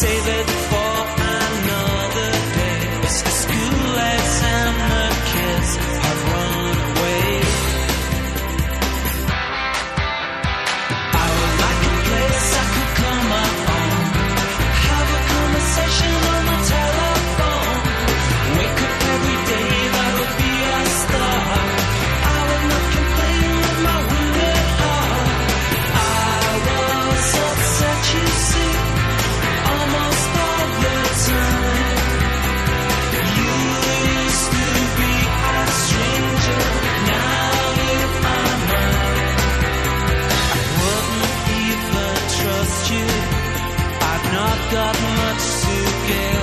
say that much to give.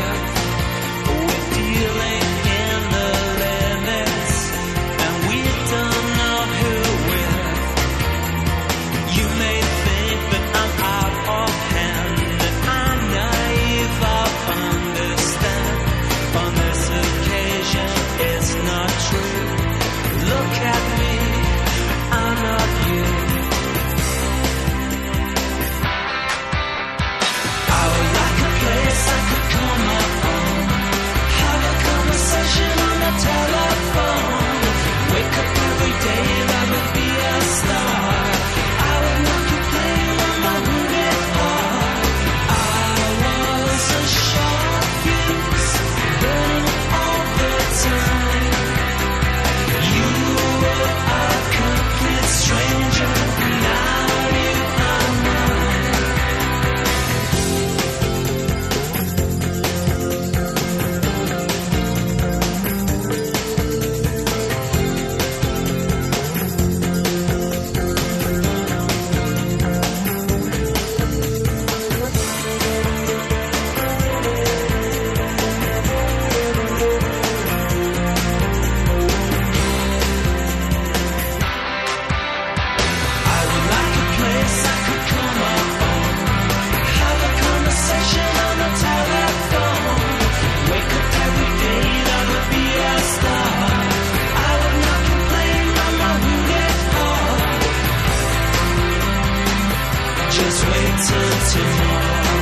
just wait till tomorrow.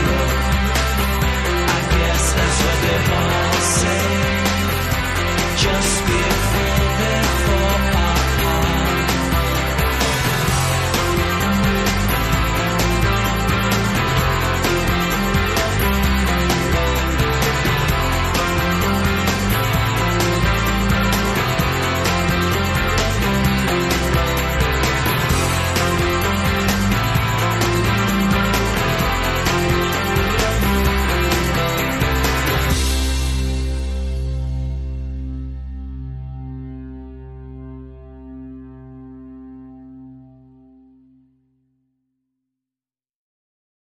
I guess that's what they want.